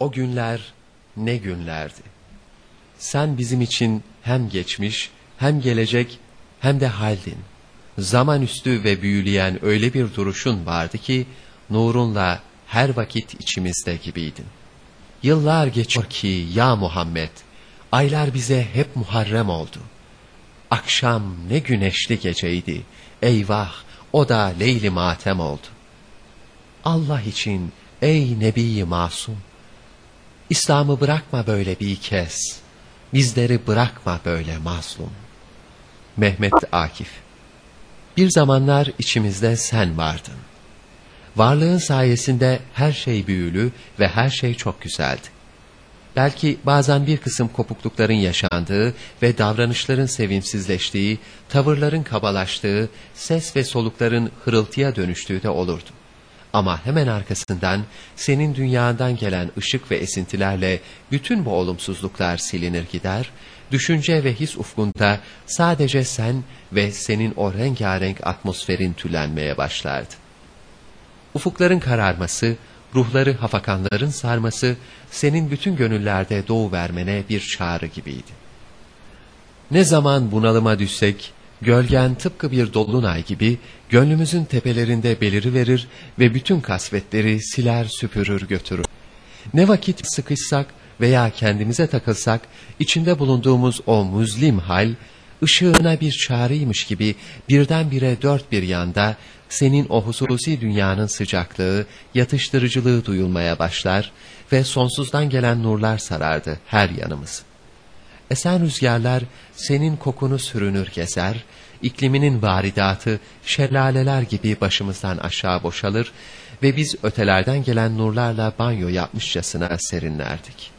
O günler ne günlerdi. Sen bizim için hem geçmiş, hem gelecek, hem de haldin. Zaman üstü ve büyüleyen öyle bir duruşun vardı ki, nurunla her vakit içimizde gibiydin. Yıllar geçiyor ki ya Muhammed, aylar bize hep Muharrem oldu. Akşam ne güneşli geceydi, eyvah o da leyli matem oldu. Allah için ey Nebi Masum, İslam'ı bırakma böyle bir kez, bizleri bırakma böyle mazlum. Mehmet Akif Bir zamanlar içimizde sen vardın. Varlığın sayesinde her şey büyülü ve her şey çok güzeldi. Belki bazen bir kısım kopuklukların yaşandığı ve davranışların sevimsizleştiği, tavırların kabalaştığı, ses ve solukların hırıltıya dönüştüğü de olurdu. Ama hemen arkasından senin dünyadan gelen ışık ve esintilerle bütün bu olumsuzluklar silinir gider, düşünce ve his ufkunda sadece sen ve senin o rengarenk atmosferin tülenmeye başlardı. Ufukların kararması, ruhları hafakanların sarması, senin bütün gönüllerde doğu vermene bir çağrı gibiydi. Ne zaman bunalıma düşsek, gölgen tıpkı bir dolunay gibi gönlümüzün tepelerinde beliri verir ve bütün kasvetleri siler süpürür götürür. Ne vakit sıkışsak veya kendimize takılsak, içinde bulunduğumuz o muzlim hal, ışığına bir çağrıymış gibi birdenbire dört bir yanda senin o hususi dünyanın sıcaklığı, yatıştırıcılığı duyulmaya başlar ve sonsuzdan gelen nurlar sarardı her yanımız. Esen rüzgarlar senin kokunu sürünür gezer, ikliminin varidatı şelaleler gibi başımızdan aşağı boşalır ve biz ötelerden gelen nurlarla banyo yapmışçasına serinlerdik.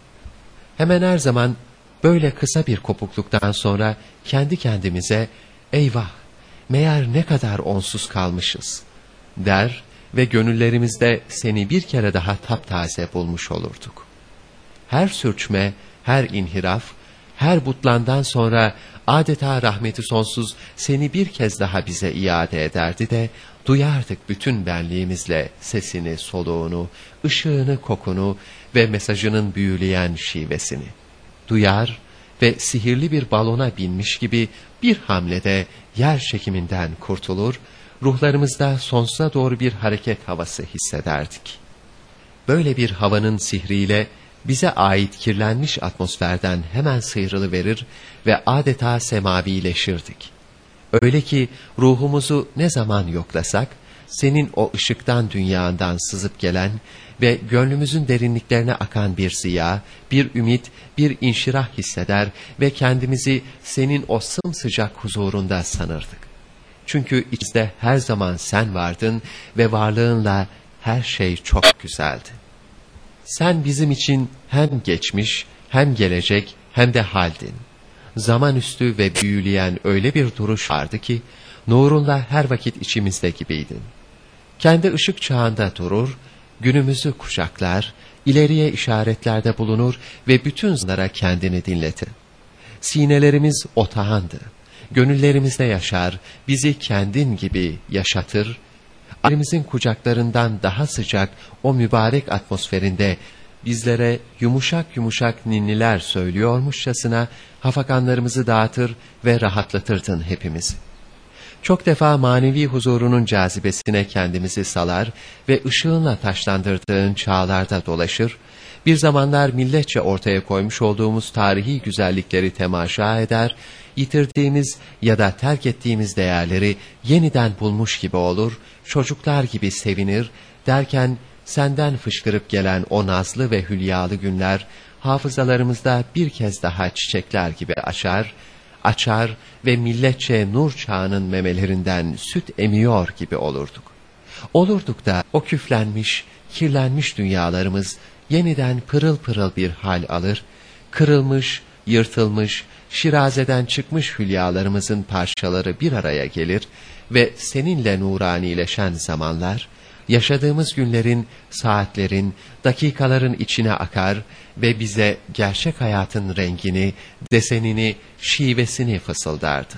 Hemen her zaman böyle kısa bir kopukluktan sonra kendi kendimize eyvah meğer ne kadar onsuz kalmışız der ve gönüllerimizde seni bir kere daha taptaze bulmuş olurduk. Her sürçme, her inhiraf, her butlandan sonra adeta rahmeti sonsuz seni bir kez daha bize iade ederdi de duyardık bütün benliğimizle sesini, soluğunu, ışığını, kokunu ve mesajının büyüleyen şivesini. Duyar ve sihirli bir balona binmiş gibi bir hamlede yer çekiminden kurtulur, ruhlarımızda sonsuza doğru bir hareket havası hissederdik. Böyle bir havanın sihriyle bize ait kirlenmiş atmosferden hemen sıyrılıverir ve adeta semavileşirdik. Öyle ki ruhumuzu ne zaman yoklasak, senin o ışıktan dünyandan sızıp gelen ve gönlümüzün derinliklerine akan bir ziya, bir ümit, bir inşirah hisseder ve kendimizi senin o sımsıcak huzurunda sanırdık. Çünkü içte her zaman sen vardın ve varlığınla her şey çok güzeldi. Sen bizim için hem geçmiş, hem gelecek, hem de haldin. Zaman üstü ve büyüleyen öyle bir duruş vardı ki, nurunla her vakit içimizde gibiydin. Kendi ışık çağında durur, günümüzü kuşaklar, ileriye işaretlerde bulunur ve bütün zınlara kendini dinletin. Sinelerimiz otağandı. Gönüllerimizde yaşar, bizi kendin gibi yaşatır, annemizin kucaklarından daha sıcak o mübarek atmosferinde bizlere yumuşak yumuşak ninniler söylüyormuşçasına hafakanlarımızı dağıtır ve rahatlatırdın hepimizi. Çok defa manevi huzurunun cazibesine kendimizi salar ve ışığınla taşlandırdığın çağlarda dolaşır, bir zamanlar milletçe ortaya koymuş olduğumuz tarihi güzellikleri temaşa eder, yitirdiğimiz ya da terk ettiğimiz değerleri yeniden bulmuş gibi olur, çocuklar gibi sevinir, derken senden fışkırıp gelen o nazlı ve hülyalı günler, hafızalarımızda bir kez daha çiçekler gibi açar, açar ve milletçe nur çağının memelerinden süt emiyor gibi olurduk. Olurduk da o küflenmiş, kirlenmiş dünyalarımız yeniden pırıl pırıl bir hal alır, kırılmış, yırtılmış, şirazeden çıkmış hülyalarımızın parçaları bir araya gelir ve seninle nuranileşen zamanlar, yaşadığımız günlerin, saatlerin, dakikaların içine akar ve bize gerçek hayatın rengini, desenini, şivesini fısıldardı.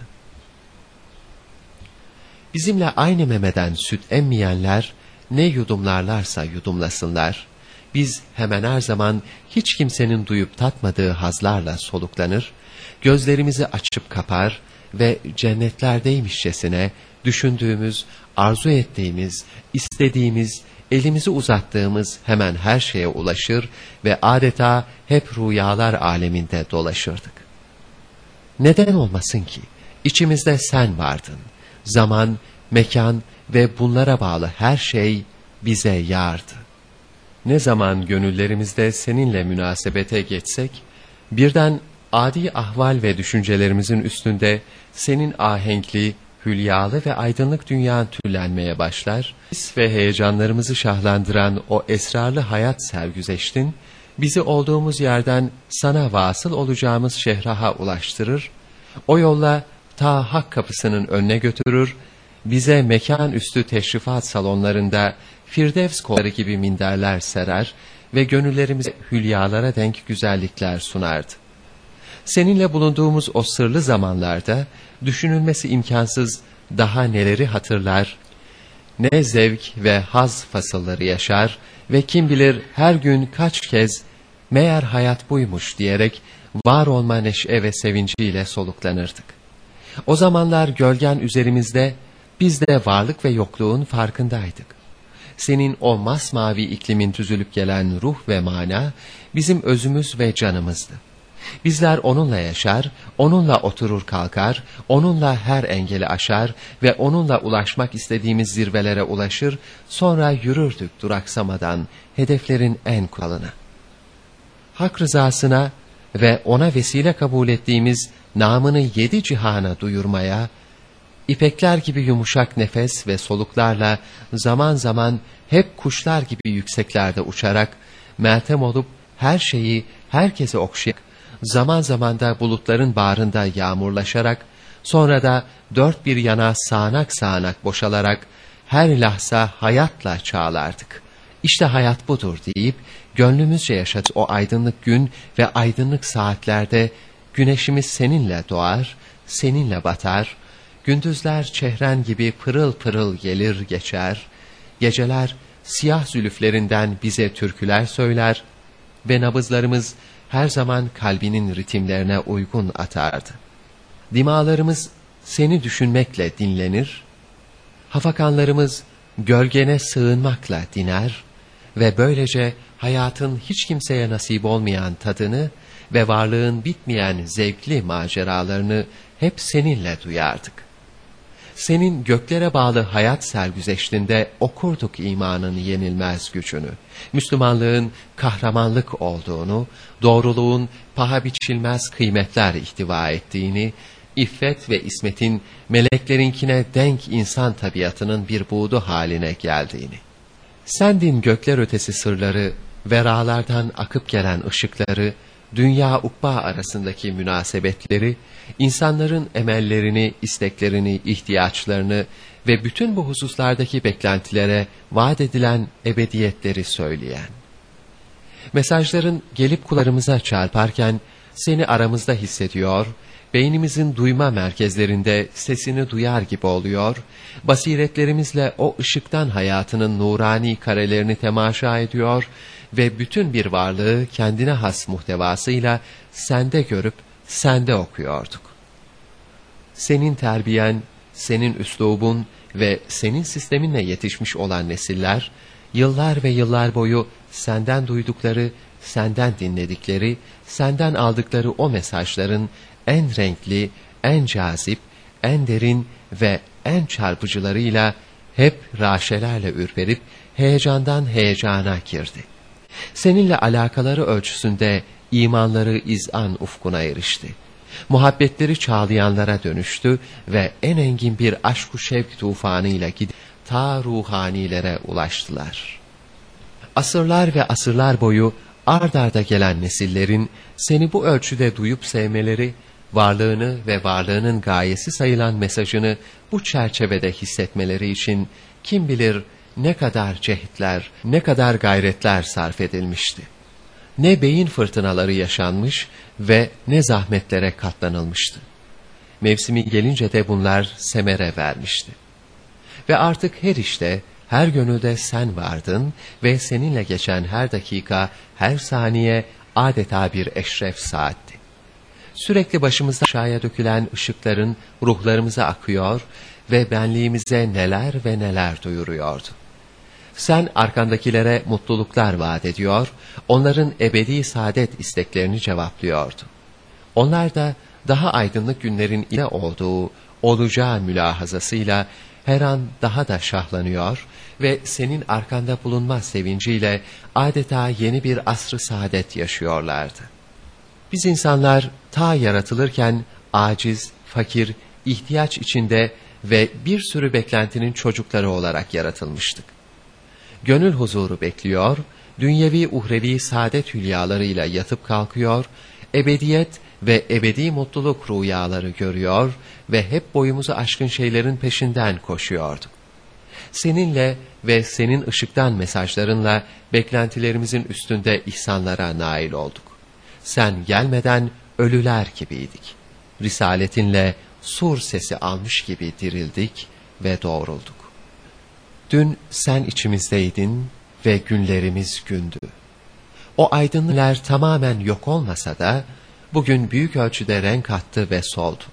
Bizimle aynı memeden süt emmeyenler, ne yudumlarlarsa yudumlasınlar, biz hemen her zaman hiç kimsenin duyup tatmadığı hazlarla soluklanır, gözlerimizi açıp kapar ve cennetlerdeymişçesine düşündüğümüz, arzu ettiğimiz, istediğimiz, elimizi uzattığımız hemen her şeye ulaşır ve adeta hep rüyalar aleminde dolaşırdık. Neden olmasın ki? İçimizde sen vardın. Zaman, mekan ve bunlara bağlı her şey bize yardı. Ne zaman gönüllerimizde seninle münasebete geçsek, birden adi ahval ve düşüncelerimizin üstünde senin ahenkli, hülyalı ve aydınlık dünyan türlenmeye başlar, his ve heyecanlarımızı şahlandıran o esrarlı hayat sergüzeştin, bizi olduğumuz yerden sana vasıl olacağımız şehraha ulaştırır, o yolla ta hak kapısının önüne götürür, bize mekan üstü teşrifat salonlarında Firdevs kolları gibi minderler serer ve gönüllerimize hülyalara denk güzellikler sunardı. Seninle bulunduğumuz o sırlı zamanlarda düşünülmesi imkansız daha neleri hatırlar, ne zevk ve haz fasılları yaşar ve kim bilir her gün kaç kez meğer hayat buymuş diyerek var olma neşe ve sevinciyle soluklanırdık. O zamanlar gölgen üzerimizde biz de varlık ve yokluğun farkındaydık. Senin o masmavi iklimin tüzülüp gelen ruh ve mana bizim özümüz ve canımızdı. Bizler onunla yaşar, onunla oturur kalkar, onunla her engeli aşar ve onunla ulaşmak istediğimiz zirvelere ulaşır, sonra yürürdük duraksamadan hedeflerin en kuralına. Hak rızasına ve ona vesile kabul ettiğimiz namını yedi cihana duyurmaya, ipekler gibi yumuşak nefes ve soluklarla zaman zaman hep kuşlar gibi yükseklerde uçarak, meltem olup her şeyi herkese okşayarak, zaman zaman da bulutların bağrında yağmurlaşarak, sonra da dört bir yana sağanak sağanak boşalarak, her lahza hayatla çağlardık. İşte hayat budur deyip, gönlümüzce yaşadı o aydınlık gün ve aydınlık saatlerde, güneşimiz seninle doğar, seninle batar, gündüzler çehren gibi pırıl pırıl gelir geçer, geceler siyah zülüflerinden bize türküler söyler ve nabızlarımız her zaman kalbinin ritimlerine uygun atardı. Dimalarımız seni düşünmekle dinlenir, hafakanlarımız gölgene sığınmakla diner ve böylece hayatın hiç kimseye nasip olmayan tadını ve varlığın bitmeyen zevkli maceralarını hep seninle duyardık senin göklere bağlı hayat sergüzeştinde okurduk imanın yenilmez gücünü, Müslümanlığın kahramanlık olduğunu, doğruluğun paha biçilmez kıymetler ihtiva ettiğini, iffet ve ismetin meleklerinkine denk insan tabiatının bir buğdu haline geldiğini. Sendin gökler ötesi sırları, veralardan akıp gelen ışıkları, dünya ukba arasındaki münasebetleri, insanların emellerini, isteklerini, ihtiyaçlarını ve bütün bu hususlardaki beklentilere vaat edilen ebediyetleri söyleyen. Mesajların gelip kullarımıza çarparken seni aramızda hissediyor, beynimizin duyma merkezlerinde sesini duyar gibi oluyor, basiretlerimizle o ışıktan hayatının nurani karelerini temaşa ediyor ve bütün bir varlığı kendine has muhtevasıyla sende görüp sende okuyorduk. Senin terbiyen, senin üslubun ve senin sisteminle yetişmiş olan nesiller, yıllar ve yıllar boyu senden duydukları, senden dinledikleri, senden aldıkları o mesajların en renkli, en cazip, en derin ve en çarpıcılarıyla hep raşelerle ürperip heyecandan heyecana girdi. Seninle alakaları ölçüsünde imanları izan ufkuna erişti. Muhabbetleri çağlayanlara dönüştü ve en engin bir aşk-ı şevk tufanıyla gidip ta ruhanilere ulaştılar. Asırlar ve asırlar boyu ard arda gelen nesillerin seni bu ölçüde duyup sevmeleri, varlığını ve varlığının gayesi sayılan mesajını bu çerçevede hissetmeleri için kim bilir ne kadar cehdler, ne kadar gayretler sarf edilmişti. Ne beyin fırtınaları yaşanmış ve ne zahmetlere katlanılmıştı. Mevsimi gelince de bunlar semere vermişti. Ve artık her işte, her gönülde sen vardın ve seninle geçen her dakika, her saniye adeta bir eşref saatti. Sürekli başımızda aşağıya dökülen ışıkların ruhlarımıza akıyor ve benliğimize neler ve neler duyuruyordu. Sen arkandakilere mutluluklar vaat ediyor, onların ebedi saadet isteklerini cevaplıyordu. Onlar da daha aydınlık günlerin ile olduğu, olacağı mülahazasıyla her an daha da şahlanıyor ve senin arkanda bulunma sevinciyle adeta yeni bir asrı saadet yaşıyorlardı. Biz insanlar ta yaratılırken aciz, fakir, ihtiyaç içinde ve bir sürü beklentinin çocukları olarak yaratılmıştık. Gönül huzuru bekliyor, dünyevi uhrevi saadet hülyalarıyla yatıp kalkıyor, ebediyet ve ebedi mutluluk rüyaları görüyor ve hep boyumuzu aşkın şeylerin peşinden koşuyorduk. Seninle ve senin ışıktan mesajlarınla beklentilerimizin üstünde ihsanlara nail olduk. Sen gelmeden ölüler gibiydik. Risaletinle sur sesi almış gibi dirildik ve doğrulduk. Dün sen içimizdeydin ve günlerimiz gündü. O aydınlıklar tamamen yok olmasa da, bugün büyük ölçüde renk attı ve soldu.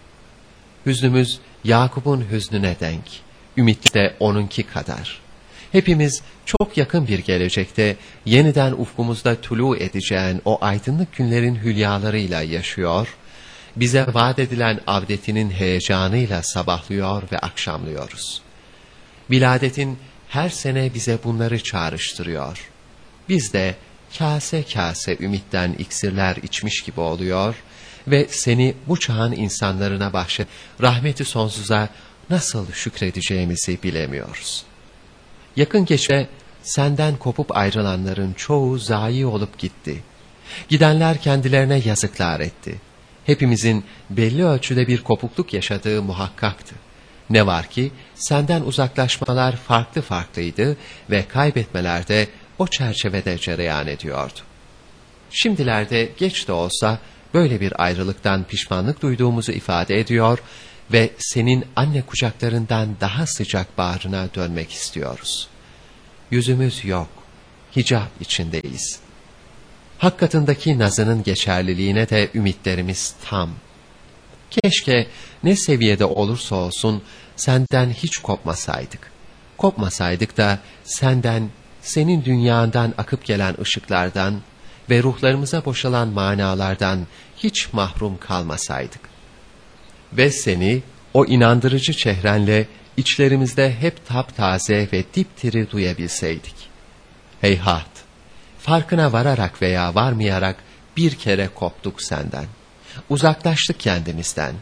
Hüznümüz Yakup'un hüznüne denk, ümit de onunki kadar. Hepimiz çok yakın bir gelecekte yeniden ufkumuzda tulu edeceğin o aydınlık günlerin hülyalarıyla yaşıyor, bize vaat edilen avdetinin heyecanıyla sabahlıyor ve akşamlıyoruz. Biladetin her sene bize bunları çağrıştırıyor. Biz de kase kase ümitten iksirler içmiş gibi oluyor ve seni bu çağın insanlarına bahşet rahmeti sonsuza nasıl şükredeceğimizi bilemiyoruz. Yakın geçe senden kopup ayrılanların çoğu zayi olup gitti. Gidenler kendilerine yazıklar etti. Hepimizin belli ölçüde bir kopukluk yaşadığı muhakkaktı. Ne var ki senden uzaklaşmalar farklı farklıydı ve kaybetmeler de o çerçevede cereyan ediyordu. Şimdilerde geç de olsa böyle bir ayrılıktan pişmanlık duyduğumuzu ifade ediyor ve senin anne kucaklarından daha sıcak bağrına dönmek istiyoruz. Yüzümüz yok, hicap içindeyiz. Hak katındaki nazının geçerliliğine de ümitlerimiz tam. Keşke ne seviyede olursa olsun senden hiç kopmasaydık. Kopmasaydık da senden senin dünyandan akıp gelen ışıklardan ve ruhlarımıza boşalan manalardan hiç mahrum kalmasaydık. Ve seni o inandırıcı çehrenle içlerimizde hep taptaze ve diptiri duyabilseydik. Heyhat, farkına vararak veya varmayarak bir kere koptuk senden. Uzaklaştık kendimizden.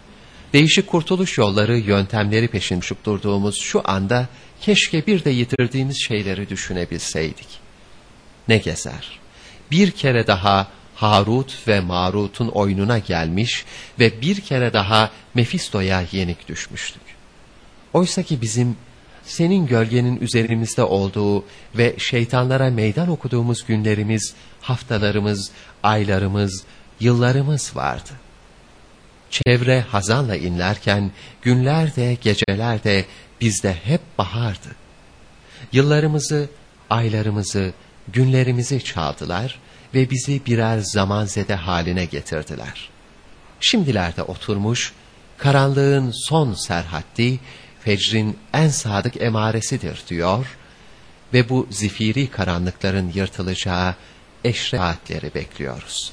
Değişik kurtuluş yolları, yöntemleri peşin durduğumuz şu anda keşke bir de yitirdiğimiz şeyleri düşünebilseydik. Ne gezer? Bir kere daha Harut ve Marut'un oyununa gelmiş ve bir kere daha Mefisto'ya yenik düşmüştük. Oysa ki bizim senin gölgenin üzerimizde olduğu ve şeytanlara meydan okuduğumuz günlerimiz, haftalarımız, aylarımız, yıllarımız vardı. Çevre hazanla inlerken günler de geceler de bizde hep bahardı. Yıllarımızı, aylarımızı, günlerimizi çaldılar ve bizi birer zamanzede haline getirdiler. Şimdilerde oturmuş, karanlığın son serhaddi, fecrin en sadık emaresidir diyor ve bu zifiri karanlıkların yırtılacağı eşre bekliyoruz.